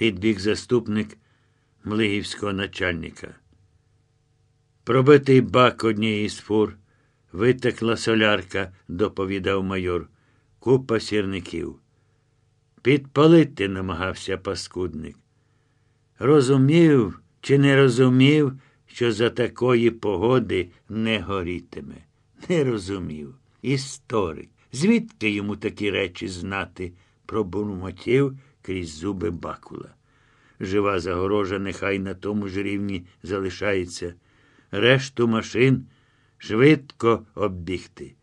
підбіг заступник млигівського начальника. Пробитий бак однієї з фур, витекла солярка, доповідав майор, купа сірників. Підпалити намагався паскудник. Розумів чи не розумів, що за такої погоди не горітиме. Не розумів. Історик. Звідки йому такі речі знати? пробурмотів крізь зуби бакула. Жива загорожа нехай на тому ж рівні залишається. Решту машин швидко оббігти.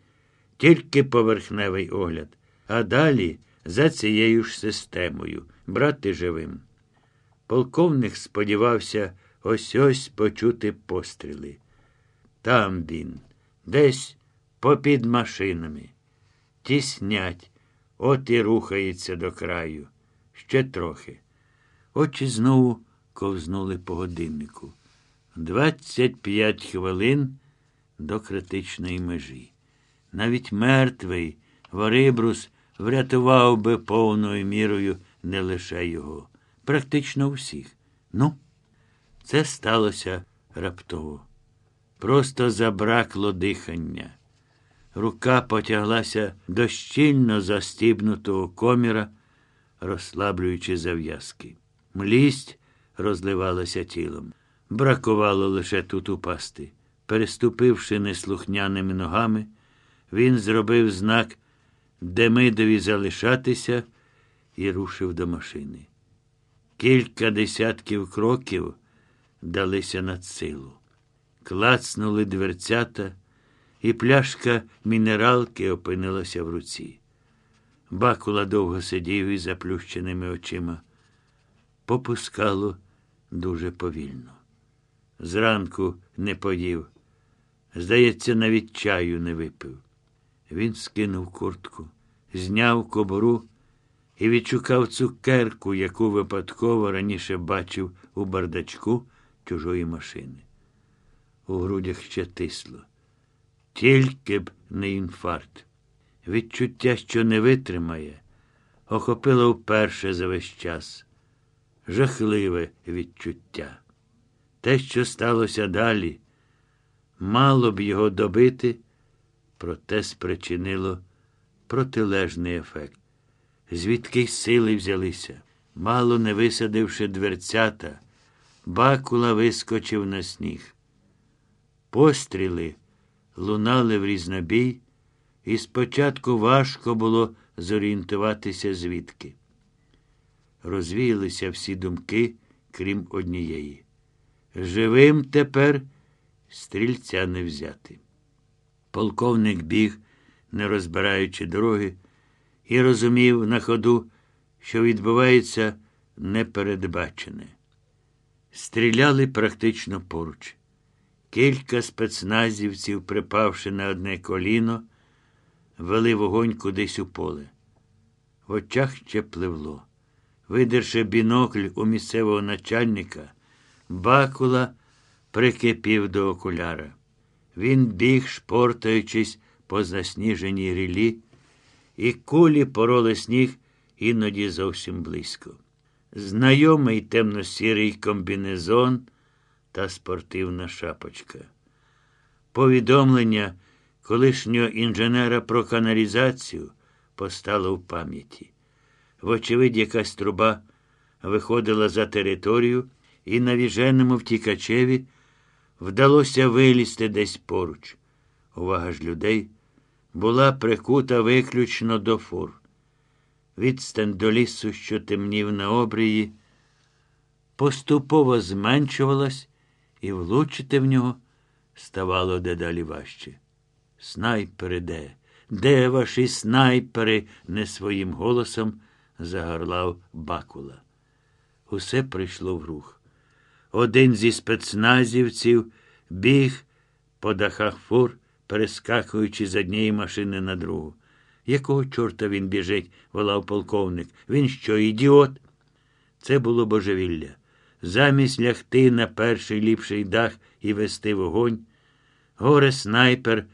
Тільки поверхневий огляд, а далі за цією ж системою брати живим. Полковник сподівався ось ось почути постріли. Там він, десь попід машинами. Тіснять, от і рухається до краю. Ще трохи. Очі знову ковзнули по годиннику. Двадцять п'ять хвилин до критичної межі. Навіть мертвий Ворибрус врятував би повною мірою не лише його, практично всіх. Ну, це сталося раптово. Просто забракло дихання. Рука потяглася до щільно застібнутого коміра, розслаблюючи зав'язки. Млість розливалася тілом. Бракувало лише тут упасти. Переступивши неслухняними ногами, він зробив знак Демидові залишатися і рушив до машини. Кілька десятків кроків далися над силу. Клацнули дверцята, і пляшка мінералки опинилася в руці. Бакула довго сидів із заплющеними очима. Попускало дуже повільно. Зранку не поїв. Здається, навіть чаю не випив. Він скинув куртку, зняв кобуру і відшукав цукерку, яку випадково раніше бачив у бардачку чужої машини. У грудях ще тисло. Тільки б не інфаркт. Відчуття, що не витримає, охопило вперше за весь час. Жахливе відчуття. Те, що сталося далі, мало б його добити, проте спричинило протилежний ефект. Звідки сили взялися, мало не висадивши дверцята, бакула вискочив на сніг. Постріли лунали в різнобій, і спочатку важко було зорієнтуватися звідки. Розвіялися всі думки, крім однієї. Живим тепер стрільця не взяти. Полковник біг, не розбираючи дороги, і розумів на ходу, що відбувається непередбачене. Стріляли практично поруч. Кілька спецназівців, припавши на одне коліно, вели вогонь кудись у поле. В очах ще пливло. Видерши бінокль у місцевого начальника, бакула прикипів до окуляра. Він біг, шпортаючись по засніженій рілі, і кулі пороли сніг іноді зовсім близько. Знайомий темно-сірий комбінезон та спортивна шапочка. Повідомлення колишнього інженера про каналізацію постало в пам'яті. Вочевидь, якась труба виходила за територію, і навіженому втікачеві вдалося вилізти десь поруч. Увага ж людей була прикута виключно до фур. Відстань до лісу, що темнів на обрії, поступово зменшувалась, і влучити в нього ставало дедалі важче. Снайпери де? Де ваші снайпери? не своїм голосом загорлав Бакула. Усе прийшло в рух. Один зі спецназівців біг по дахах фур, перескакуючи з однієї машини на другу. Якого чорта він біжить? волав полковник. Він що, ідіот? Це було божевілля. Замість лягти на перший ліпший дах і вести вогонь, горе снайпер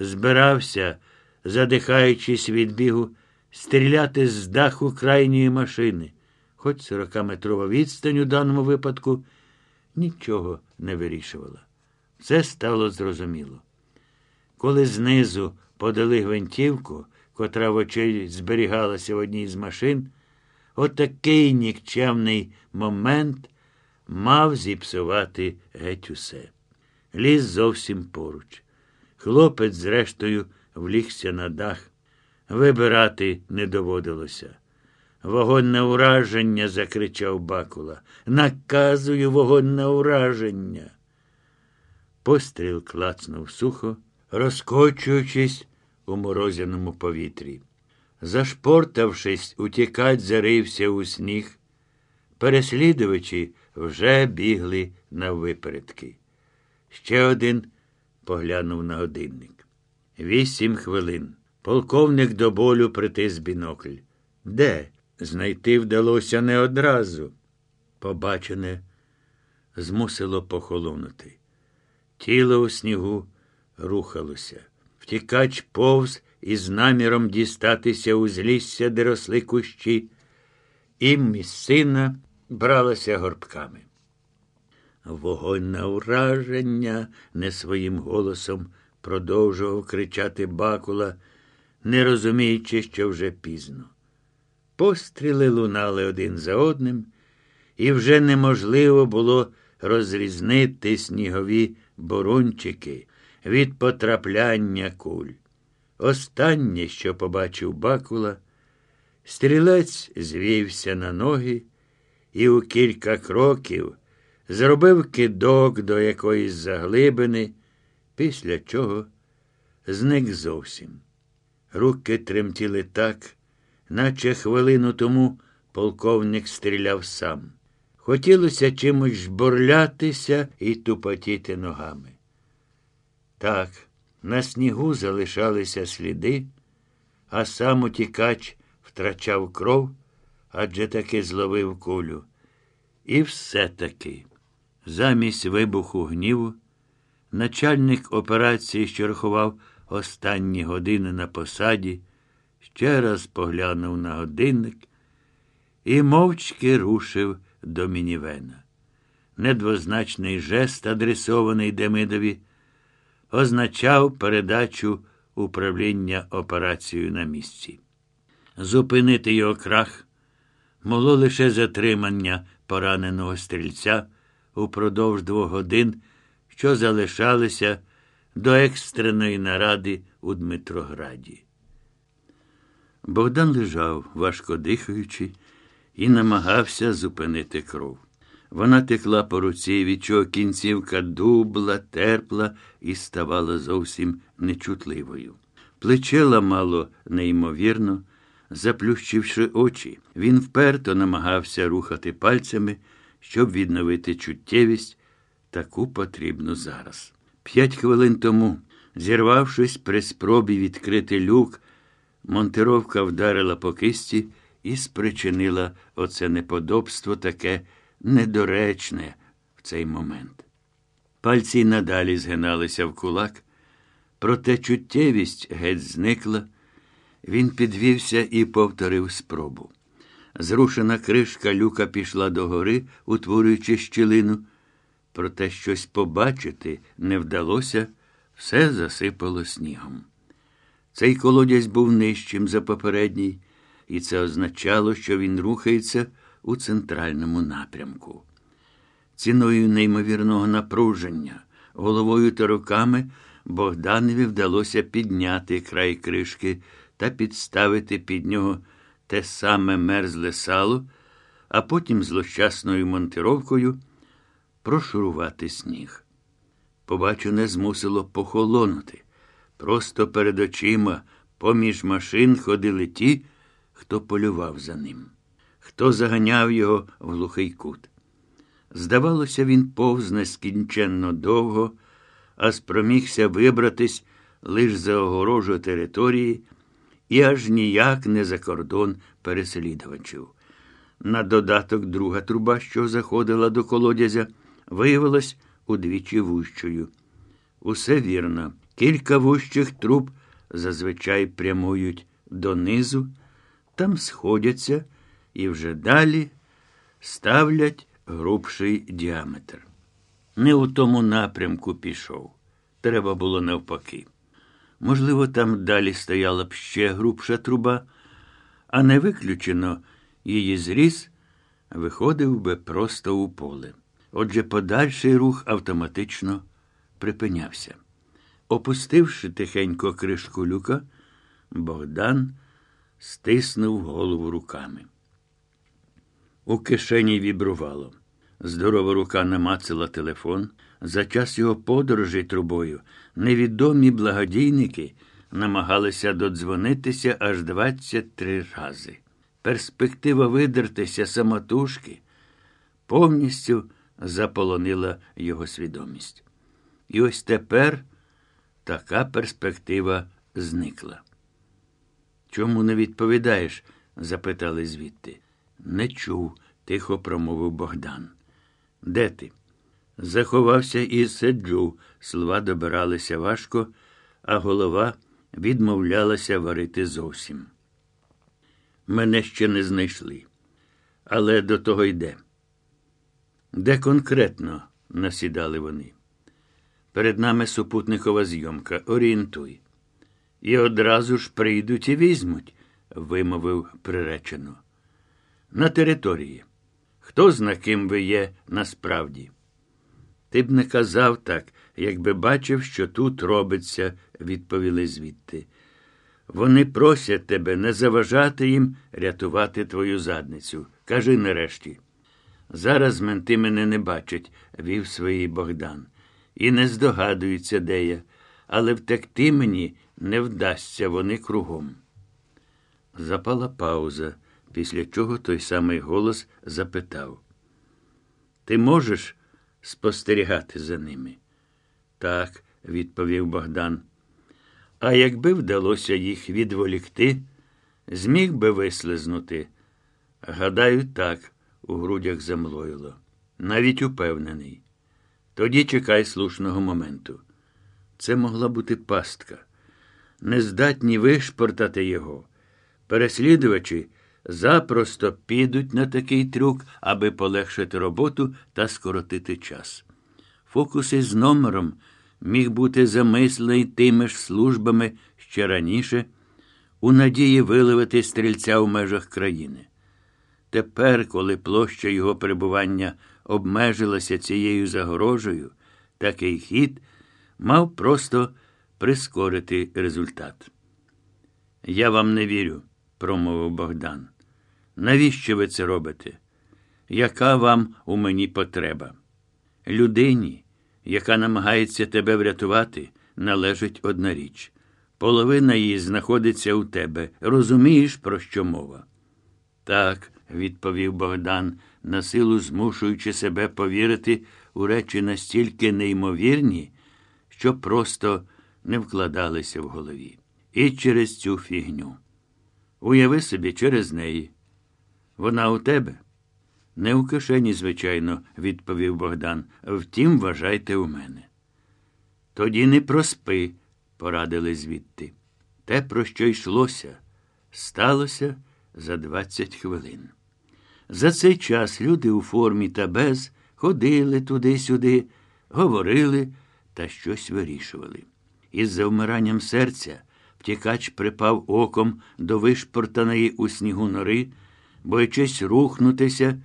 збирався, задихаючись від бігу, стріляти з даху крайньої машини. хоч 40-метрова відстань у даному випадку нічого не вирішувала. Все стало зрозуміло. Коли знизу подали гвинтівку, котра в очей зберігалася в одній з машин, отакий нікчемний момент мав зіпсувати геть усе. Ліс зовсім поруч. Хлопець, зрештою, влігся на дах. Вибирати не доводилося. Вогонь на ураження, закричав Бакула. Наказую вогонь на ураження. Постріл клацнув сухо, розкочуючись у морозяному повітрі. Зашпортавшись, утікать зарився у сніг. Переслідувачі вже бігли на випередки. Ще один поглянув на годинник. Вісім хвилин. Полковник до болю притис бінокль. Де? Знайти вдалося не одразу. Побачене змусило похолонути. Тіло у снігу рухалося. Втікач повз із наміром дістатися у злісся, де росли кущі, і місцина бралася горбками. Вогонь на ураження не своїм голосом продовжував кричати Бакула, не розуміючи, що вже пізно. Постріли лунали один за одним, і вже неможливо було розрізнити снігові борончики від потрапляння куль. Останнє, що побачив Бакула, стрілець звівся на ноги і у кілька кроків зробив кидок до якоїсь заглибини, після чого зник зовсім. Руки тремтіли так, наче хвилину тому полковник стріляв сам. Хотілося чимось жбурлятися і тупотіти ногами. Так, на снігу залишалися сліди, а сам утікач втрачав кров, адже таки зловив кулю. І все-таки, замість вибуху гніву, начальник операції, що рахував останні години на посаді, ще раз поглянув на годинник і мовчки рушив до мінівена. Недвозначний жест, адресований Демидові, означав передачу управління операцією на місці. Зупинити його крах могло лише затримання пораненого стрільця упродовж двох годин, що залишалися до екстреної наради у Дмитрограді. Богдан лежав, важко дихаючи, і намагався зупинити кров. Вона текла по руці, від чого кінцівка дубла, терпла і ставала зовсім нечутливою. Плече ламало неймовірно, заплющивши очі, він вперто намагався рухати пальцями, щоб відновити чуттєвість, таку потрібну зараз. П'ять хвилин тому, зірвавшись при спробі відкрити люк, монтировка вдарила по кисті і спричинила оце неподобство таке недоречне в цей момент. Пальці надалі згиналися в кулак, проте чуттєвість геть зникла. Він підвівся і повторив спробу. Зрушена кришка люка пішла догори, утворюючи щілину. Проте щось побачити не вдалося, все засипало снігом. Цей колодязь був нижчим за попередній, і це означало, що він рухається у центральному напрямку. Ціною неймовірного напруження, головою та руками Богданові вдалося підняти край кришки та підставити під нього те саме мерзле сало, а потім злощасною монтировкою прошурувати сніг. Побачене змусило похолонути. Просто перед очима поміж машин ходили ті, хто полював за ним, хто заганяв його в глухий кут. Здавалося, він повз нескінченно довго, а спромігся вибратись лиш за огорожу території і аж ніяк не за кордон переслідувачів. На додаток друга труба, що заходила до колодязя, виявилась удвічі вущою. Усе вірно, кілька вущих труб зазвичай прямують донизу, там сходяться і вже далі ставлять грубший діаметр. Не у тому напрямку пішов. Треба було навпаки. Можливо, там далі стояла б ще грубша труба, а не виключено її зріз виходив би просто у поле. Отже, подальший рух автоматично припинявся. Опустивши тихенько кришку люка, Богдан стиснув голову руками. У кишені вібрувало. Здорова рука намацала телефон. За час його подорожі трубою невідомі благодійники намагалися додзвонитися аж 23 рази. Перспектива видертися самотужки повністю заполонила його свідомість. І ось тепер така перспектива зникла. Чому не відповідаєш? запитали звідти. Не чув, тихо промовив Богдан. Де ти? Заховався і сиджу. Слова добиралися важко, а голова відмовлялася варити зовсім. Мене ще не знайшли. Але до того йде. Де конкретно насідали вони? Перед нами супутникова зйомка. Орієнтуй. І одразу ж прийдуть і візьмуть, вимовив приречено. На території. Хто зна ким ви є насправді? Ти б не казав так, якби бачив, що тут робиться, відповіли звідти. Вони просять тебе не заважати їм рятувати твою задницю. Кажи нарешті. Зараз менти мене не бачать, вів своїй Богдан, і не здогадуються, де я, але втекти мені не вдасться вони кругом. Запала пауза, після чого той самий голос запитав: Ти можеш спостерігати за ними? Так, відповів Богдан. А якби вдалося їх відволікти, зміг би вислизнути. Гадаю, так, у грудях замлоїло. Навіть упевнений. Тоді чекай слушного моменту. Це могла бути пастка. Нездатні вишпортати його. Переслідувачі запросто підуть на такий трюк, аби полегшити роботу та скоротити час. Фокус із номером міг бути замислений тими ж службами ще раніше, у надії виловити стрільця в межах країни. Тепер, коли площа його перебування обмежилася цією загорожею, такий хід мав просто прискорити результат. Я вам не вірю, промовив Богдан. Навіщо ви це робите? Яка вам у мені потреба? Людині, яка намагається тебе врятувати, належить одна річ. Половина її знаходиться у тебе. Розумієш, про що мова? Так, відповів Богдан, насилу змушуючи себе повірити у речі настільки неймовірні, що просто не вкладалися в голові. І через цю фігню. Уяви собі через неї. Вона у тебе? Не у кишені, звичайно, відповів Богдан. Втім, вважайте у мене. Тоді не проспи, порадили звідти. Те, про що йшлося, сталося за двадцять хвилин. За цей час люди у формі та без ходили туди-сюди, говорили та щось вирішували. Із завмиранням серця втікач припав оком до вишпортаної у снігу нори, боячись рухнутися,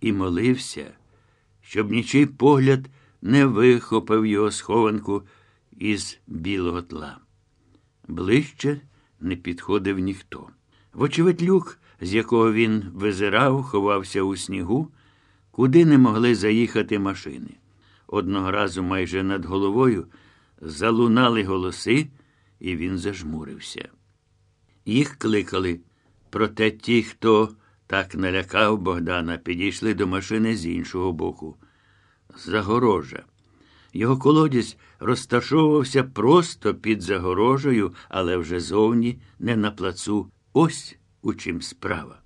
і молився, щоб нічий погляд не вихопив його схованку із білого тла. Ближче не підходив ніхто. Вочевидь, люк, з якого він визирав, ховався у снігу, куди не могли заїхати машини. Одного разу майже над головою залунали голоси, і він зажмурився. Їх кликали, проте ті, хто так налякав Богдана, підійшли до машини з іншого боку. Загорожа. Його колодязь розташовувався просто під загорожею, але вже зовні, не на плацу. Ось у чим справа.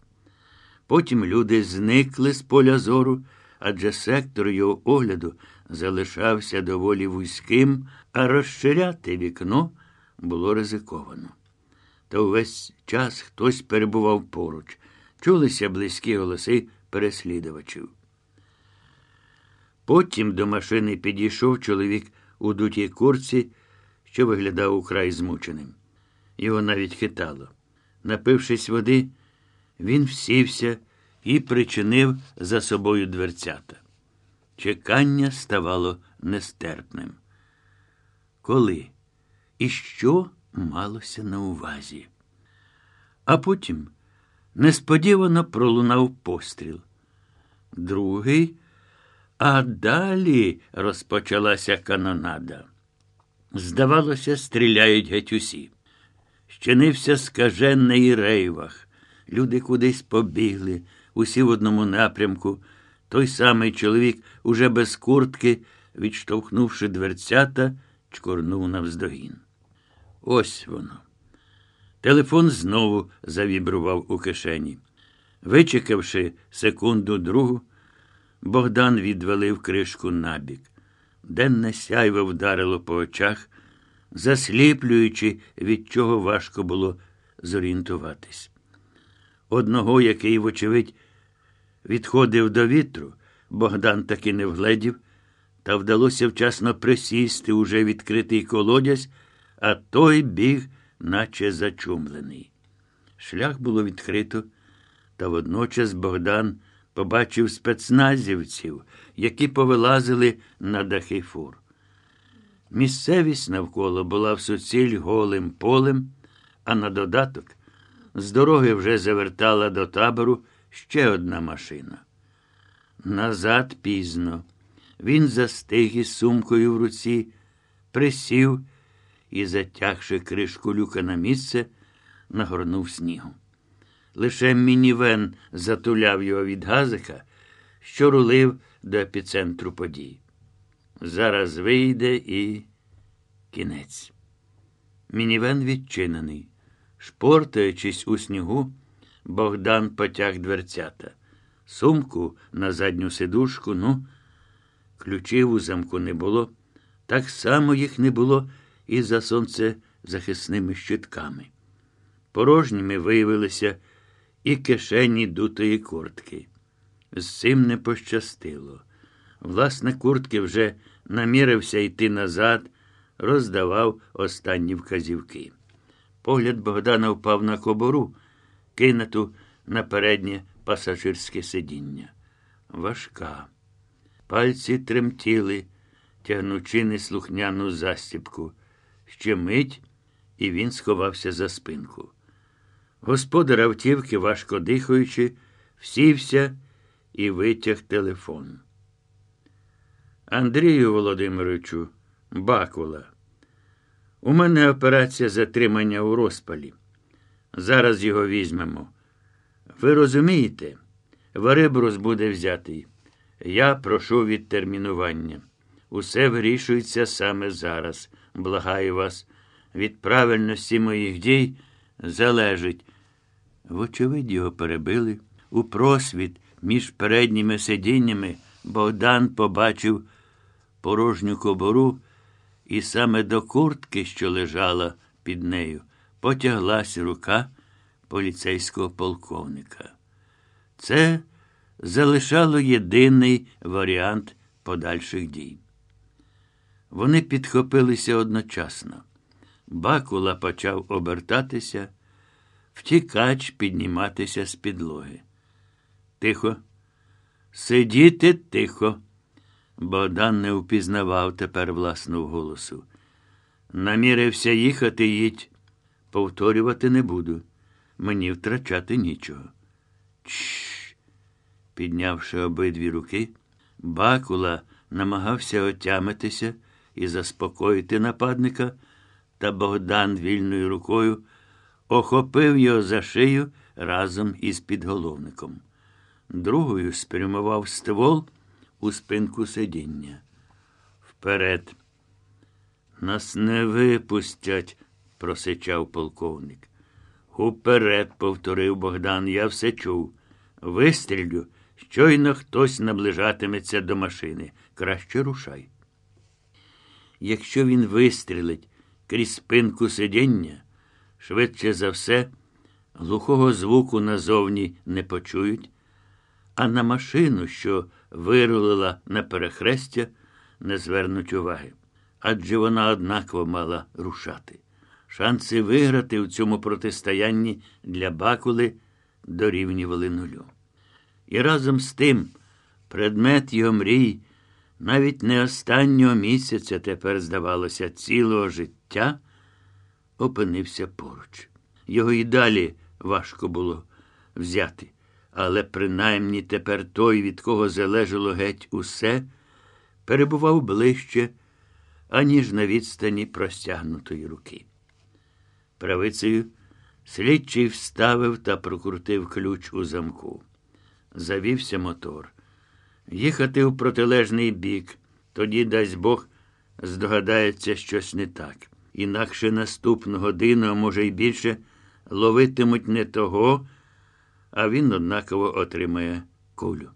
Потім люди зникли з поля зору, адже сектор його огляду залишався доволі вузьким, а розширяти вікно було ризиковано. Та увесь час хтось перебував поруч, чулися близькі голоси переслідувачів. Потім до машини підійшов чоловік у дутій курці, що виглядав украй змученим. Його навіть хитало. Напившись води, він всівся і причинив за собою дверцята. Чекання ставало нестерпним. Коли і що малося на увазі? А потім несподівано пролунав постріл. Другий, а далі розпочалася канонада. Здавалося, стріляють геть усі. Щинився скажений рейвах. Люди кудись побігли, усі в одному напрямку. Той самий чоловік, уже без куртки, відштовхнувши дверцята, чкорнув навздогін. Ось воно. Телефон знову завібрував у кишені. Вичекавши секунду другу, Богдан відвалив кришку набік. Денне сяйво вдарило по очах, засліплюючи, від чого важко було зорієнтуватись. Одного, який, вочевидь, відходив до вітру, Богдан таки не вгледів, та вдалося вчасно присісти уже відкритий колодязь, а той біг, наче зачумлений. Шлях було відкрито, та водночас Богдан побачив спецназівців, які повилазили на дахи фур. Місцевість навколо була в суціль голим полем, а на додаток з дороги вже завертала до табору ще одна машина. Назад пізно. Він застиг із сумкою в руці, присів і, затягши кришку люка на місце, нагорнув снігу. Лише мінівен затуляв його від газика, що рулив до епіцентру подій. Зараз вийде і кінець. Мінівен відчинений. Шпортаючись у снігу, Богдан потяг дверцята. Сумку на задню сидушку, ну, ключів у замку не було. Так само їх не було і за сонцезахисними щитками. Порожніми виявилися і кишені дутої куртки. З цим не пощастило. Власне, куртки вже намірився йти назад, роздавав останні вказівки. Погляд Богдана впав на кобору, кинуту на переднє пасажирське сидіння. Важка. Пальці тремтіли, тягнучи неслухняну застіпку. Ще мить, і він сховався за спинку. Господар автівки, важко дихаючи, всівся і витяг телефон. Андрію Володимировичу, Бакула. У мене операція затримання у розпалі. Зараз його візьмемо. Ви розумієте, Варибрус буде взятий. Я прошу відтермінування. Усе вирішується саме зараз. Благаю вас. Від правильності моїх дій залежить. Вочевидь, його перебили. У просвіт між передніми сидіннями Богдан побачив порожню кобору, і саме до куртки, що лежала під нею, потяглась рука поліцейського полковника. Це залишало єдиний варіант подальших дій. Вони підхопилися одночасно. Бакула почав обертатися, втікач підніматися з підлоги. Тихо. Сидіти тихо. Богдан не впізнавав тепер власного голосу. Намірився їхати їдь. Повторювати не буду. Мені втрачати нічого. Чш. Піднявши обидві руки, Бакула намагався отямитися і заспокоїти нападника, та Богдан вільною рукою охопив його за шию разом із підголовником. Другою спрямував ствол у спинку сидіння. Вперед. Нас не випустять, просичав полковник. Уперед, повторив Богдан, я все чув. Вистрілю, щойно хтось наближатиметься до машини. Краще рушай. Якщо він вистрілить крізь спинку сидіння, швидше за все, глухого звуку назовні не почують, а на машину, що вирулила на перехрестя, не звернуть уваги. Адже вона однаково мала рушати. Шанси виграти в цьому протистоянні для Бакули дорівнювали нулю. І разом з тим предмет його мрій навіть не останнього місяця тепер, здавалося, цілого життя опинився поруч. Його і далі важко було взяти, але принаймні тепер той, від кого залежало геть усе, перебував ближче, аніж на відстані простягнутої руки. Правицею слідчий вставив та прокрутив ключ у замку. Завівся мотор. Їхати в протилежний бік, тоді, дасть Бог, здогадається щось не так. Інакше наступну годину, а може й більше, ловитимуть не того, а він однаково отримає кулю.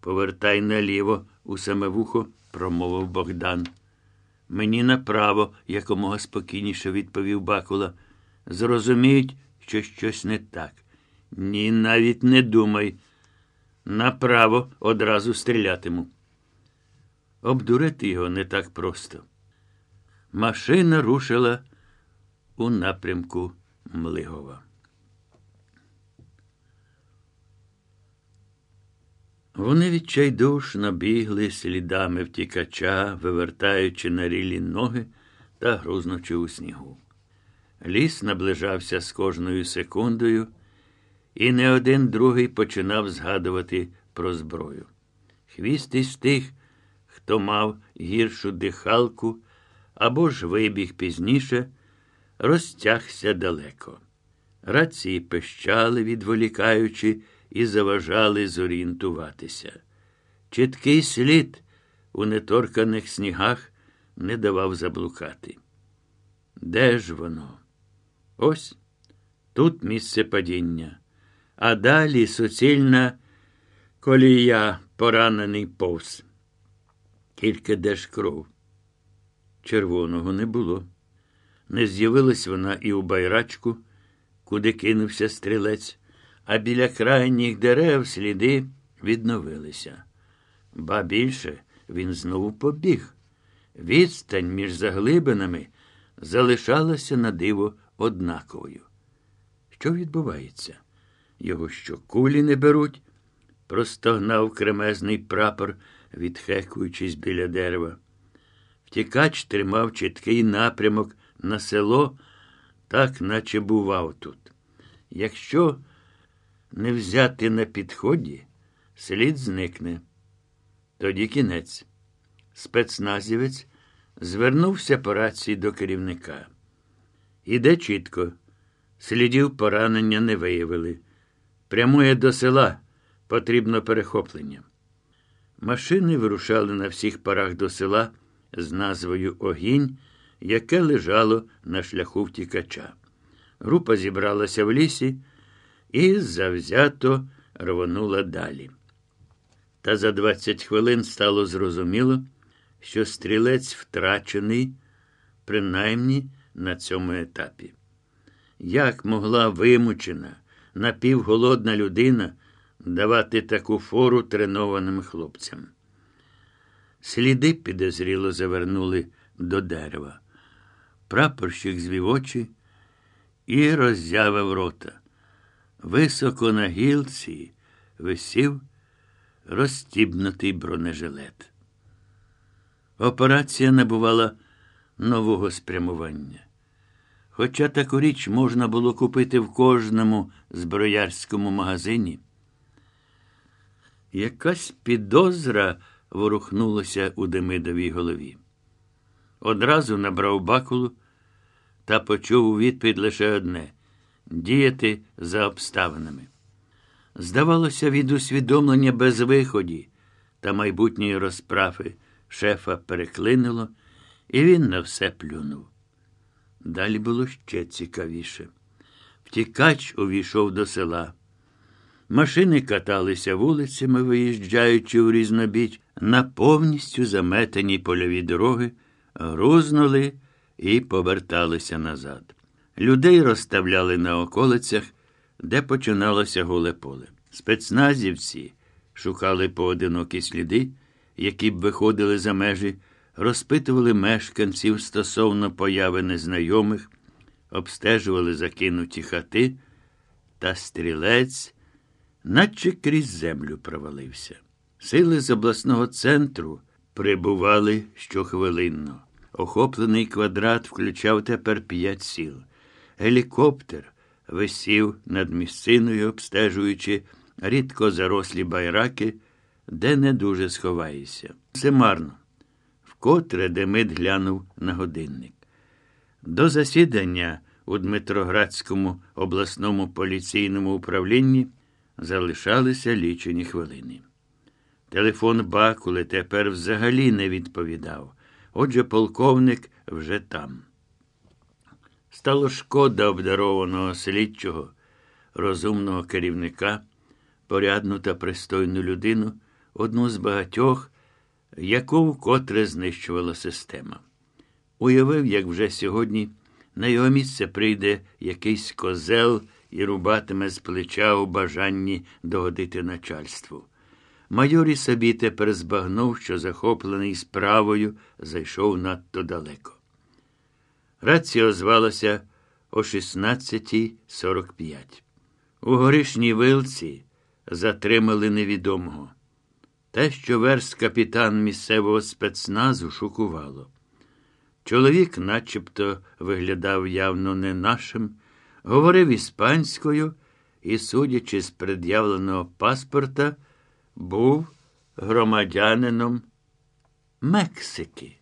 Повертай наліво у саме вухо, промовив Богдан. Мені направо, якомога спокійніше відповів Бакула. Зрозуміють, що щось не так. Ні, навіть не думай. Направо одразу стрілятиму. Обдурити його не так просто. Машина рушила у напрямку Млигова. Вони відчайдушно бігли слідами втікача, вивертаючи на рілі ноги та грузнучи у снігу. Ліс наближався з кожною секундою, і не один другий починав згадувати про зброю. Хвіст із тих, хто мав гіршу дихалку або ж вибіг пізніше, розтягся далеко. Рації пищали, відволікаючи, і заважали зорієнтуватися. Чіткий слід у неторканих снігах не давав заблукати. Де ж воно? Ось тут місце падіння, а далі суцільна колія, поранений повз. Тільки де ж кров? Червоного не було. Не з'явилась вона і у байрачку, куди кинувся стрілець а біля крайніх дерев сліди відновилися. Ба більше він знову побіг. Відстань між заглибинами залишалася на диво однаковою. Що відбувається? Його що кулі не беруть? Простогнав кремезний прапор, відхекуючись біля дерева. Втікач тримав чіткий напрямок на село, так наче бував тут. Якщо не взяти на підході, слід зникне. Тоді кінець. Спецназівець звернувся по рації до керівника. Іде чітко. Слідів поранення не виявили. Прямує до села, потрібно перехоплення. Машини вирушали на всіх парах до села з назвою Огінь, яке лежало на шляху втікача. Група зібралася в лісі і завзято рвонула далі. Та за 20 хвилин стало зрозуміло, що стрілець втрачений, принаймні на цьому етапі. Як могла вимучена, напівголодна людина давати таку фору тренованим хлопцям? Сліди підозріло завернули до дерева. Прапорщик звів очі і роззявив рота. Високо на гілці висів розстібнутий бронежилет. Операція набувала нового спрямування. Хоча таку річ можна було купити в кожному зброярському магазині. Якась підозра ворухнулася у Демидовій голові. Одразу набрав бакулу та почув у відповідь лише одне діяти за обставинами. Здавалося, від усвідомлення без виході та майбутньої розправи шефа переклинило, і він на все плюнув. Далі було ще цікавіше. Втікач увійшов до села. Машини каталися вулицями, виїжджаючи у різнобіч, на повністю заметані польові дороги, грузнули і поверталися назад. Людей розставляли на околицях, де починалося голе поле. Спецназівці шукали поодинокі сліди, які б виходили за межі, розпитували мешканців стосовно появи незнайомих, обстежували закинуті хати, та стрілець, наче крізь землю провалився. Сили з обласного центру прибували щохвилинно. Охоплений квадрат включав тепер п'ять сіл. Гелікоптер висів над місциною, обстежуючи рідко зарослі байраки, де не дуже сховаєшся. Все марно. Вкотре Демид глянув на годинник. До засідання у Дмитроградському обласному поліційному управлінні залишалися лічені хвилини. Телефон Бакули тепер взагалі не відповідав. Отже, полковник вже там. Стало шкода обдарованого слідчого, розумного керівника, порядну та пристойну людину, одну з багатьох, яку вкотре знищувала система. Уявив, як вже сьогодні на його місце прийде якийсь козел і рубатиме з плеча у бажанні догодити начальству. Майор і собі тепер збагнув, що захоплений справою зайшов надто далеко. Рація озвалася о 16.45. У горішній вилці затримали невідомого. Те, що верст капітан місцевого спецназу шокувало. Чоловік начебто виглядав явно не нашим, говорив іспанською і, судячи з пред'явленого паспорта, був громадянином Мексики.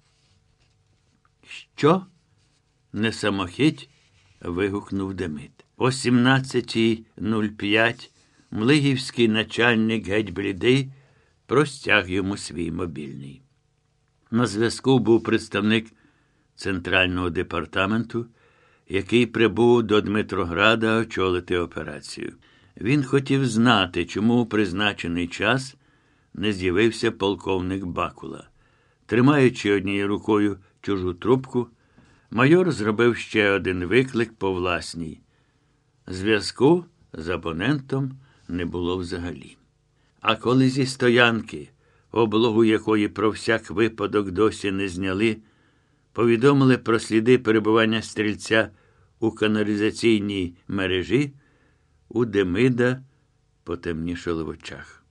Що? не самохить? вигукнув Демид. О 17.05 млигівський начальник геть блідий простяг йому свій мобільний. На зв'язку був представник Центрального департаменту, який прибув до Дмитрограда очолити операцію. Він хотів знати, чому у призначений час не з'явився полковник Бакула. Тримаючи однією рукою чужу трубку, майор зробив ще один виклик по власній. Зв'язку з абонентом не було взагалі. А коли зі стоянки, облогу якої про всяк випадок досі не зняли, повідомили про сліди перебування стрільця у каналізаційній мережі, у Демида потемнішало в очах.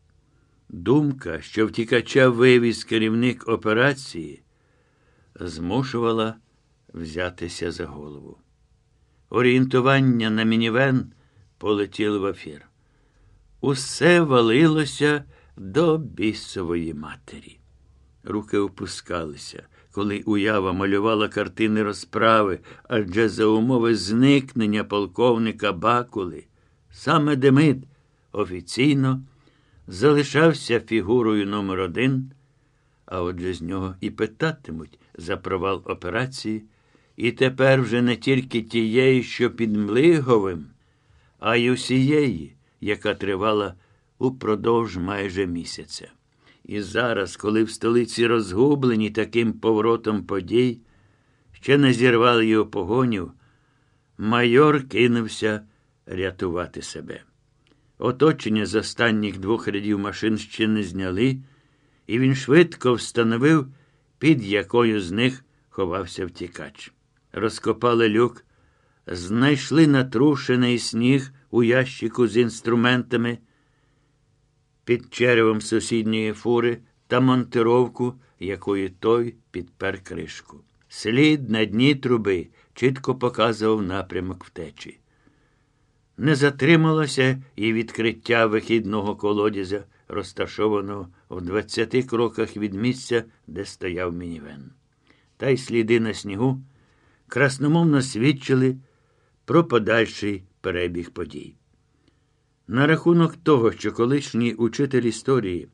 Думка, що втікача вивіз керівник операції, змушувала взятися за голову. Орієнтування на мінівен полетіло в ефір. Усе валилося до бісової матері. Руки опускалися, коли уява малювала картини розправи, адже за умови зникнення полковника Бакули, саме Демид офіційно залишався фігурою номер один, а отже з нього і питатимуть за провал операції, і тепер вже не тільки тієї, що під Млиговим, а й усієї, яка тривала упродовж майже місяця. І зараз, коли в столиці розгублені таким поворотом подій, ще не зірвали його погоню, майор кинувся рятувати себе. Оточення з останніх двох рядів машин ще не зняли, і він швидко встановив, під якою з них ховався втікач. Розкопали люк, знайшли натрушений сніг у ящику з інструментами під черевом сусідньої фури та монтировку, якої той підпер кришку. Слід на дні труби чітко показував напрямок втечі. Не затрималося і відкриття вихідного колодязя, розташованого в 20 кроках від місця, де стояв мінівен. Та й сліди на снігу красномовно свідчили про подальший перебіг подій. На рахунок того, що колишній учитель історії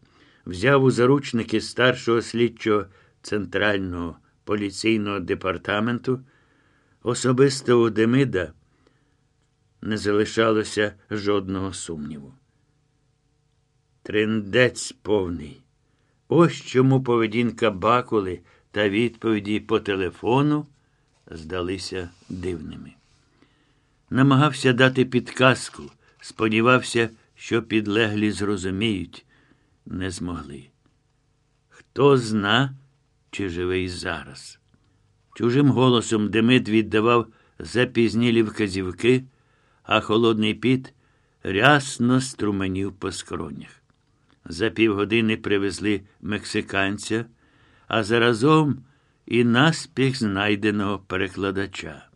взяв у заручники старшого слідчого центрального поліційного департаменту, особисто у Демида не залишалося жодного сумніву. Триндець повний. Ось чому поведінка Бакули та відповіді по телефону здалися дивними. Намагався дати підказку, сподівався що підлеглі зрозуміють, не змогли. Хто зна, чи живий зараз. Чужим голосом Демид віддавав запізнілі вказівки, а холодний піт рясно струменів по скронях. За півгодини привезли мексиканця, а заразом і наспіх знайденого перекладача.